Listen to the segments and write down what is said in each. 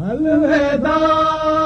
الوداع.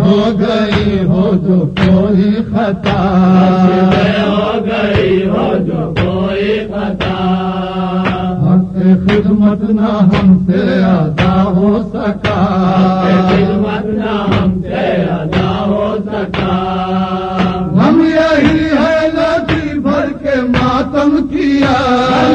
ہو گئی ہو جو کوئی خطا۔ ہو گئی ہو جو کوئی خطا سے خدمت نہ ہم سے ادا ہو سکا۔ خدمت نہ ہم سے ادا ہو سکا ہم یہی ہے لتی بھر کے ماتم کیا۔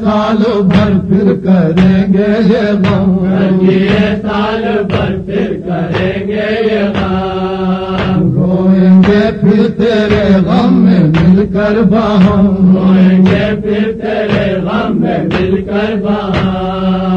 سال بھر پھر کریں گے یہ غم یہ سال بھر پھر کریں گے یہ غم۔ روئیں گے پھر تیرے غم میں مل کر بہم۔ روئیں گے پھر تیرے غم میں مل کر بہم۔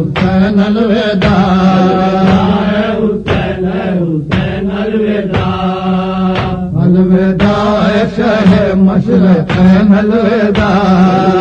حسین الوداع حسین حسین الوداع الوداع شہ مشرقین الوداع